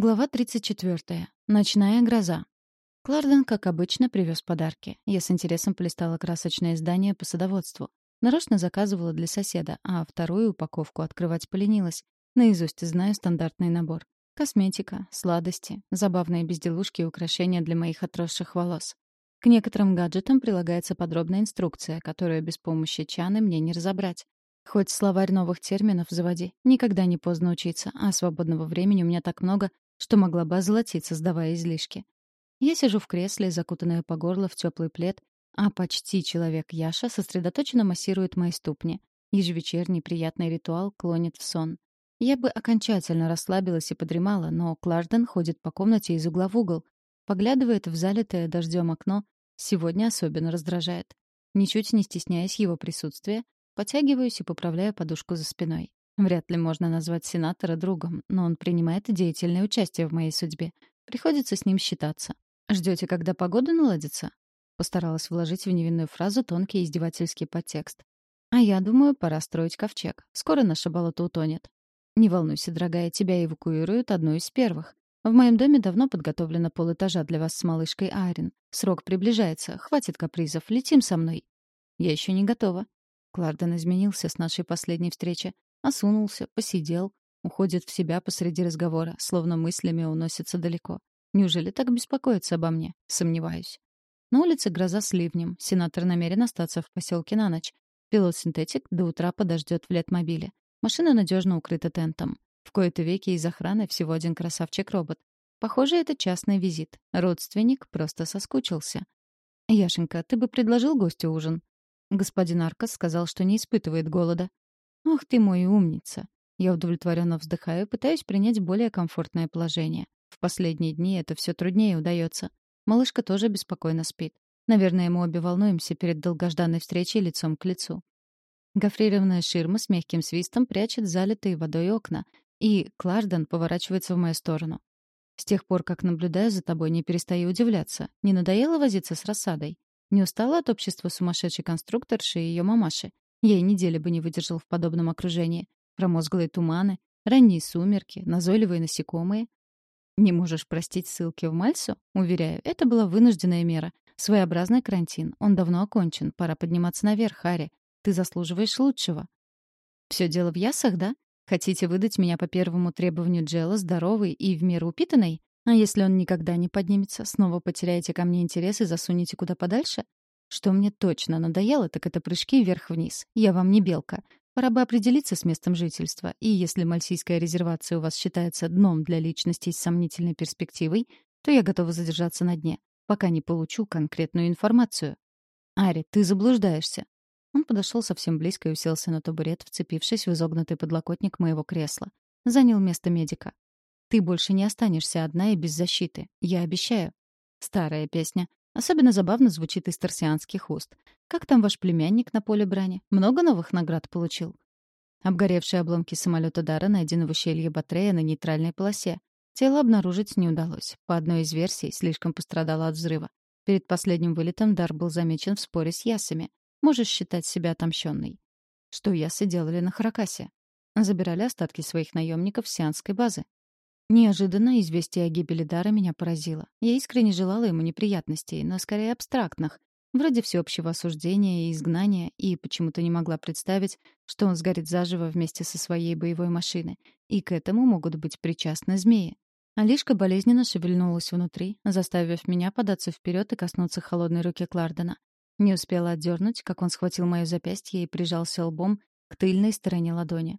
Глава 34. Ночная гроза. Кларден, как обычно, привез подарки. Я с интересом полистала красочное издание по садоводству. Нарочно заказывала для соседа, а вторую упаковку открывать поленилась. Наизусть знаю стандартный набор. Косметика, сладости, забавные безделушки и украшения для моих отросших волос. К некоторым гаджетам прилагается подробная инструкция, которую без помощи чаны мне не разобрать. Хоть словарь новых терминов заводи. Никогда не поздно учиться, а свободного времени у меня так много, что могла бы озолотиться, сдавая излишки. Я сижу в кресле, закутанная по горло в теплый плед, а почти человек Яша сосредоточенно массирует мои ступни. Ежевечерний приятный ритуал клонит в сон. Я бы окончательно расслабилась и подремала, но Клажден ходит по комнате из угла в угол, поглядывает в залитое дождем окно, сегодня особенно раздражает. Ничуть не стесняясь его присутствия, Потягиваюсь и поправляю подушку за спиной. Вряд ли можно назвать сенатора другом, но он принимает деятельное участие в моей судьбе. Приходится с ним считаться. Ждете, когда погода наладится? Постаралась вложить в невинную фразу тонкий издевательский подтекст. А я думаю, пора строить ковчег. Скоро наше болото утонет. Не волнуйся, дорогая, тебя эвакуируют одну из первых. В моем доме давно подготовлено полэтажа для вас с малышкой Айрин. Срок приближается, хватит капризов, летим со мной. Я еще не готова. Кларден изменился с нашей последней встречи. Осунулся, посидел, уходит в себя посреди разговора, словно мыслями уносится далеко. Неужели так беспокоится обо мне? Сомневаюсь. На улице гроза с ливнем. Сенатор намерен остаться в поселке на ночь. Пилот-синтетик до утра подождет в летмобиле. Машина надежно укрыта тентом. В кои-то веки из охраны всего один красавчик-робот. Похоже, это частный визит. Родственник просто соскучился. «Яшенька, ты бы предложил гостю ужин?» Господин Аркас сказал, что не испытывает голода. «Ох ты мой умница!» Я удовлетворенно вздыхаю пытаюсь принять более комфортное положение. В последние дни это все труднее удается. Малышка тоже беспокойно спит. Наверное, мы обе волнуемся перед долгожданной встречей лицом к лицу. Гофрированная ширма с мягким свистом прячет залитые водой окна, и Кларден поворачивается в мою сторону. С тех пор, как наблюдаю за тобой, не перестаю удивляться. Не надоело возиться с рассадой? Не устала от общества сумасшедшей конструкторши и ее мамаши. Ей недели бы не выдержал в подобном окружении. Промозглые туманы, ранние сумерки, назойливые насекомые. Не можешь простить ссылки в Мальсу? Уверяю, это была вынужденная мера. Своеобразный карантин. Он давно окончен. Пора подниматься наверх, Харри. Ты заслуживаешь лучшего. Все дело в ясах, да? Хотите выдать меня по первому требованию Джела здоровой и в меру упитанной? А если он никогда не поднимется, снова потеряете ко мне интерес и засунете куда подальше? Что мне точно надоело, так это прыжки вверх-вниз. Я вам не белка. Пора бы определиться с местом жительства. И если мальсийская резервация у вас считается дном для личностей с сомнительной перспективой, то я готова задержаться на дне, пока не получу конкретную информацию. Ари, ты заблуждаешься. Он подошел совсем близко и уселся на табурет, вцепившись в изогнутый подлокотник моего кресла. Занял место медика. Ты больше не останешься одна и без защиты. Я обещаю. Старая песня. Особенно забавно звучит из торсианских уст. Как там ваш племянник на поле брани? Много новых наград получил? Обгоревшие обломки самолета Дара найдены в ущелье Батрея на нейтральной полосе. Тело обнаружить не удалось. По одной из версий, слишком пострадало от взрыва. Перед последним вылетом Дар был замечен в споре с ясами. Можешь считать себя отомщенной. Что ясы делали на Харакасе? Забирали остатки своих наемников с сианской базы. Неожиданно известие о гибели Дара меня поразило. Я искренне желала ему неприятностей, но скорее абстрактных, вроде всеобщего осуждения и изгнания, и почему-то не могла представить, что он сгорит заживо вместе со своей боевой машиной, и к этому могут быть причастны змеи. Алишка болезненно шевельнулась внутри, заставив меня податься вперед и коснуться холодной руки Клардена. Не успела отдернуть, как он схватил мое запястье и прижался лбом к тыльной стороне ладони.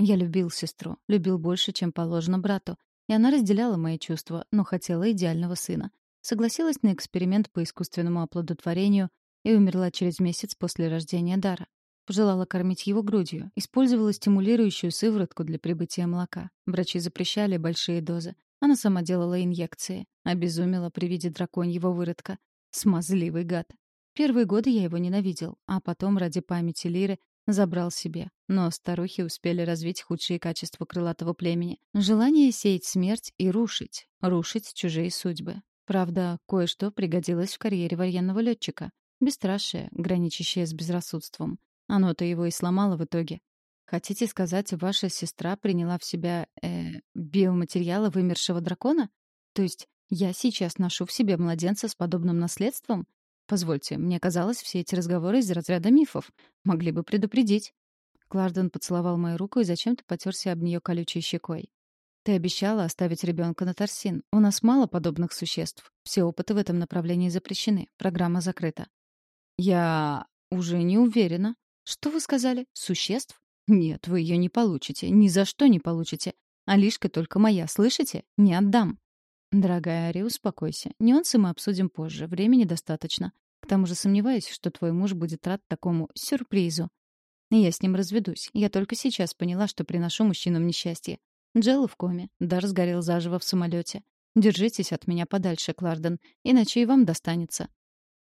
Я любил сестру, любил больше, чем положено брату, и она разделяла мои чувства, но хотела идеального сына. Согласилась на эксперимент по искусственному оплодотворению и умерла через месяц после рождения Дара. Пожелала кормить его грудью, использовала стимулирующую сыворотку для прибытия молока. Врачи запрещали большие дозы. Она сама делала инъекции. Обезумела при виде драконьего выродка. Смазливый гад. Первые годы я его ненавидел, а потом ради памяти Лиры забрал себе. Но старухи успели развить худшие качества крылатого племени. Желание сеять смерть и рушить. Рушить чужие судьбы. Правда, кое-что пригодилось в карьере военного летчика. Бесстрашие, граничащее с безрассудством. Оно-то его и сломало в итоге. Хотите сказать, ваша сестра приняла в себя э, биоматериалы вымершего дракона? То есть я сейчас ношу в себе младенца с подобным наследством? Позвольте, мне казалось, все эти разговоры из разряда мифов. Могли бы предупредить. Кларден поцеловал мою руку и зачем-то потерся об нее колючей щекой. Ты обещала оставить ребенка на торсин. У нас мало подобных существ. Все опыты в этом направлении запрещены. Программа закрыта. Я уже не уверена. Что вы сказали? Существ? Нет, вы ее не получите. Ни за что не получите. Алишка только моя, слышите? Не отдам. Дорогая Ари, успокойся. Нюансы мы обсудим позже. Времени достаточно. К тому же сомневаюсь, что твой муж будет рад такому сюрпризу. Я с ним разведусь. Я только сейчас поняла, что приношу мужчинам несчастье. Джелла в коме, Дар сгорел заживо в самолете. Держитесь от меня подальше, Кларден, иначе и вам достанется.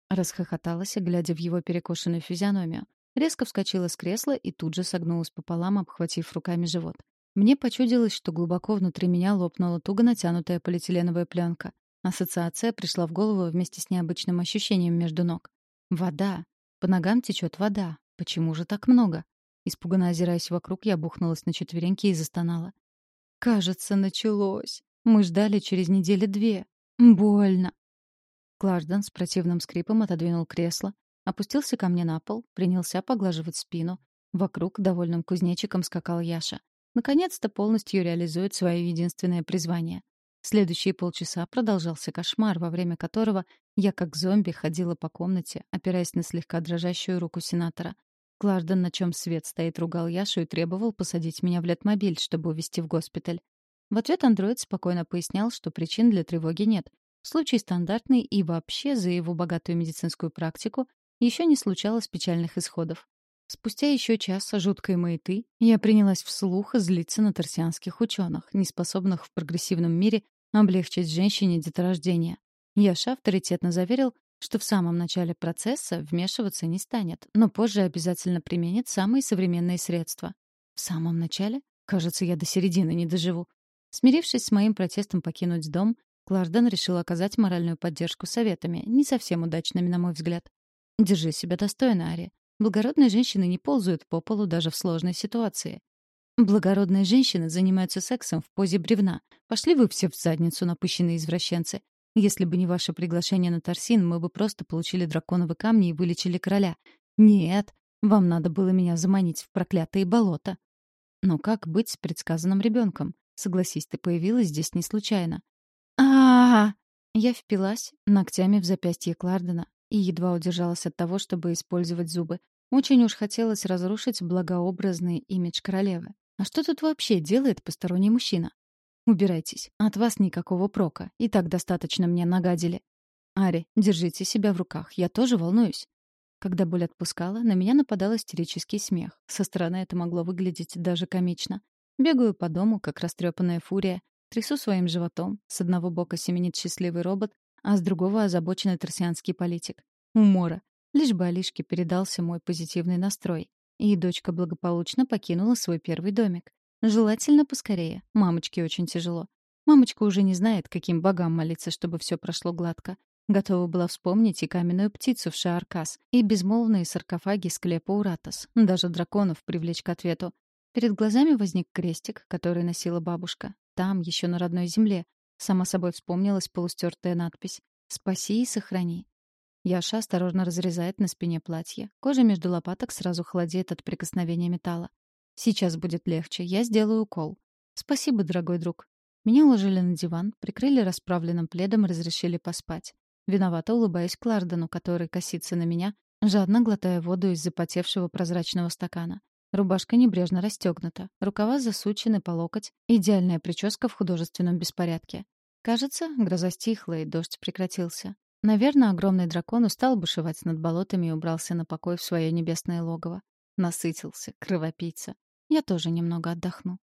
Расхохоталась, глядя в его перекошенную физиономию. Резко вскочила с кресла и тут же согнулась пополам, обхватив руками живот. Мне почудилось, что глубоко внутри меня лопнула туго натянутая полиэтиленовая пленка. Ассоциация пришла в голову вместе с необычным ощущением между ног. Вода. По ногам течет вода. Почему же так много? Испуганно озираясь вокруг, я бухнулась на четвереньки и застонала. Кажется, началось. Мы ждали через недели две. Больно. Клажден с противным скрипом отодвинул кресло, опустился ко мне на пол, принялся поглаживать спину. Вокруг довольным кузнечиком скакал Яша. Наконец-то полностью реализует свое единственное призвание. Следующие полчаса продолжался кошмар, во время которого я как зомби ходила по комнате, опираясь на слегка дрожащую руку сенатора. Кларден, на чем свет стоит, ругал Яшу и требовал посадить меня в летмобиль, чтобы увезти в госпиталь. В ответ андроид спокойно пояснял, что причин для тревоги нет. Случай стандартный и вообще за его богатую медицинскую практику еще не случалось печальных исходов. Спустя еще час жуткой маяты я принялась вслух злиться на торсианских ученых, неспособных в прогрессивном мире облегчить женщине деторождение. Яша авторитетно заверил, что в самом начале процесса вмешиваться не станет, но позже обязательно применит самые современные средства. В самом начале? Кажется, я до середины не доживу. Смирившись с моим протестом покинуть дом, Кларден решил оказать моральную поддержку советами, не совсем удачными, на мой взгляд. «Держи себя достойно, Ари. Благородные женщины не ползают по полу даже в сложной ситуации. Благородные женщины занимаются сексом в позе бревна. Пошли вы все в задницу, напыщенные извращенцы. Если бы не ваше приглашение на Торсин, мы бы просто получили драконовые камни и вылечили короля. Нет, вам надо было меня заманить в проклятые болота. Но как быть с предсказанным ребенком? Согласись, ты появилась здесь не случайно. а а, -а! Я впилась ногтями в запястье Клардена и едва удержалась от того, чтобы использовать зубы. Очень уж хотелось разрушить благообразный имидж королевы. А что тут вообще делает посторонний мужчина? Убирайтесь. От вас никакого прока. И так достаточно мне нагадили. Ари, держите себя в руках. Я тоже волнуюсь. Когда боль отпускала, на меня нападал истерический смех. Со стороны это могло выглядеть даже комично. Бегаю по дому, как растрепанная фурия, трясу своим животом. С одного бока семенит счастливый робот, а с другого — озабоченный торсианский политик. Умора. Лишь бы Алишке передался мой позитивный настрой. И дочка благополучно покинула свой первый домик. Желательно поскорее. Мамочке очень тяжело. Мамочка уже не знает, каким богам молиться, чтобы все прошло гладко. Готова была вспомнить и каменную птицу в Шааркас, и безмолвные саркофаги склепа Уратос, даже драконов привлечь к ответу. Перед глазами возник крестик, который носила бабушка. Там, еще на родной земле. Сама собой вспомнилась полустертая надпись «Спаси и сохрани». Яша осторожно разрезает на спине платье. Кожа между лопаток сразу холодеет от прикосновения металла. Сейчас будет легче, я сделаю укол. Спасибо, дорогой друг. Меня уложили на диван, прикрыли расправленным пледом разрешили поспать. Виновато улыбаясь Клардену, который косится на меня, жадно глотая воду из запотевшего прозрачного стакана. Рубашка небрежно расстегнута, рукава засучены по локоть, идеальная прическа в художественном беспорядке. Кажется, гроза стихла, и дождь прекратился. Наверное, огромный дракон устал бушевать над болотами и убрался на покой в свое небесное логово. Насытился, кровопийца. Я тоже немного отдохну.